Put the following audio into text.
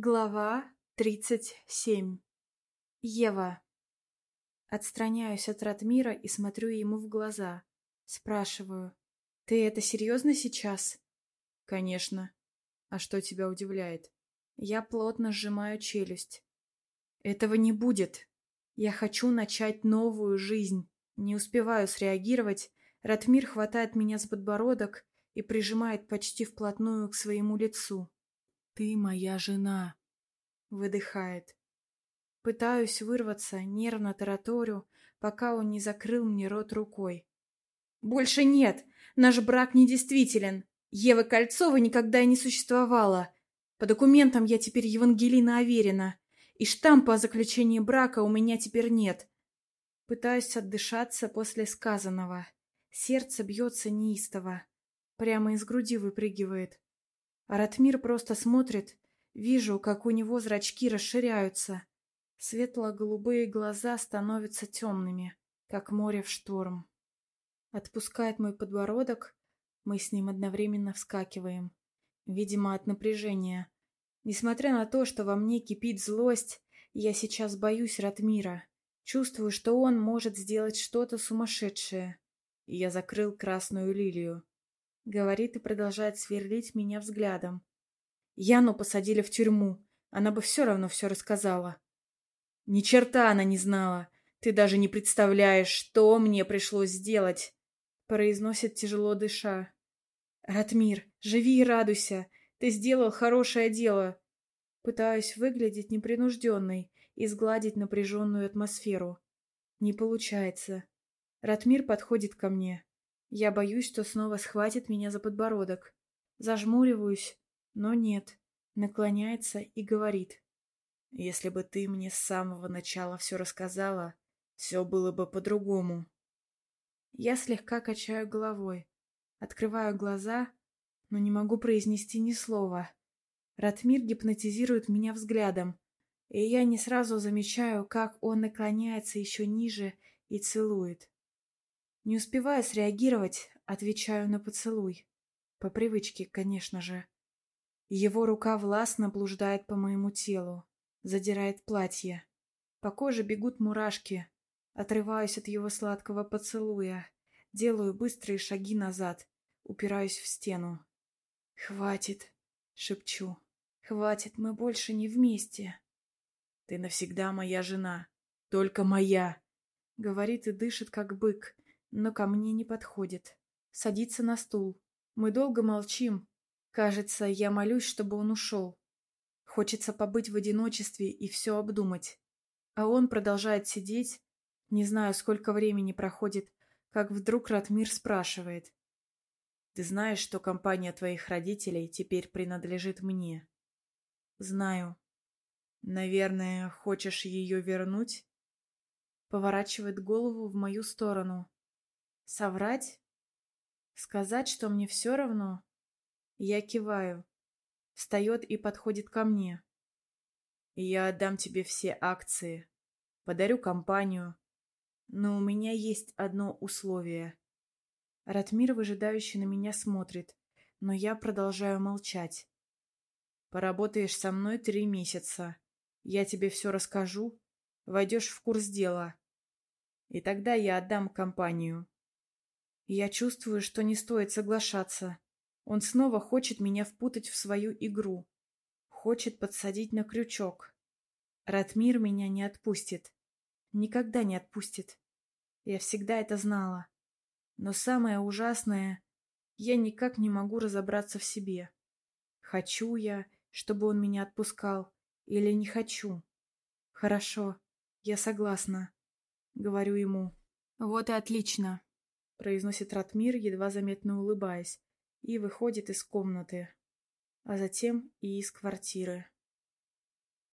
Глава тридцать семь. Ева. Отстраняюсь от Ратмира и смотрю ему в глаза. Спрашиваю. «Ты это серьезно сейчас?» «Конечно. А что тебя удивляет?» Я плотно сжимаю челюсть. «Этого не будет. Я хочу начать новую жизнь. Не успеваю среагировать. Ратмир хватает меня за подбородок и прижимает почти вплотную к своему лицу. «Ты моя жена!» Выдыхает. Пытаюсь вырваться, нервно тараторю, пока он не закрыл мне рот рукой. «Больше нет! Наш брак недействителен! Ева Кольцова никогда и не существовала! По документам я теперь Евангелина Аверина, и штампа о заключении брака у меня теперь нет!» Пытаюсь отдышаться после сказанного. Сердце бьется неистово. Прямо из груди выпрыгивает. Аратмир просто смотрит. Вижу, как у него зрачки расширяются. Светло-голубые глаза становятся темными, как море в шторм. Отпускает мой подбородок. Мы с ним одновременно вскакиваем. Видимо, от напряжения. Несмотря на то, что во мне кипит злость, я сейчас боюсь Ратмира. Чувствую, что он может сделать что-то сумасшедшее. И я закрыл красную лилию. Говорит и продолжает сверлить меня взглядом. Яну посадили в тюрьму. Она бы все равно все рассказала. Ни черта она не знала. Ты даже не представляешь, что мне пришлось сделать. Произносит тяжело дыша. Ратмир, живи и радуйся. Ты сделал хорошее дело. Пытаюсь выглядеть непринужденной и сгладить напряженную атмосферу. Не получается. Ратмир подходит ко мне. Я боюсь, что снова схватит меня за подбородок. Зажмуриваюсь, но нет. Наклоняется и говорит. «Если бы ты мне с самого начала все рассказала, все было бы по-другому». Я слегка качаю головой, открываю глаза, но не могу произнести ни слова. Ратмир гипнотизирует меня взглядом, и я не сразу замечаю, как он наклоняется еще ниже и целует. Не успевая среагировать, отвечаю на поцелуй. По привычке, конечно же. Его рука властно блуждает по моему телу, задирает платье. По коже бегут мурашки. Отрываюсь от его сладкого поцелуя. Делаю быстрые шаги назад. Упираюсь в стену. «Хватит!» — шепчу. «Хватит, мы больше не вместе!» «Ты навсегда моя жена! Только моя!» — говорит и дышит, как бык, но ко мне не подходит. Садится на стул. Мы долго молчим. Кажется, я молюсь, чтобы он ушел. Хочется побыть в одиночестве и все обдумать. А он продолжает сидеть. Не знаю, сколько времени проходит, как вдруг Ратмир спрашивает. «Ты знаешь, что компания твоих родителей теперь принадлежит мне?» «Знаю». «Наверное, хочешь ее вернуть?» Поворачивает голову в мою сторону. Соврать? Сказать, что мне все равно? Я киваю. Встает и подходит ко мне. Я отдам тебе все акции. Подарю компанию. Но у меня есть одно условие. Ратмир выжидающе на меня смотрит, но я продолжаю молчать. Поработаешь со мной три месяца. Я тебе все расскажу. Войдешь в курс дела. И тогда я отдам компанию. Я чувствую, что не стоит соглашаться. Он снова хочет меня впутать в свою игру. Хочет подсадить на крючок. Ратмир меня не отпустит. Никогда не отпустит. Я всегда это знала. Но самое ужасное, я никак не могу разобраться в себе. Хочу я, чтобы он меня отпускал, или не хочу? Хорошо, я согласна. Говорю ему. Вот и отлично произносит Ратмир, едва заметно улыбаясь, и выходит из комнаты, а затем и из квартиры.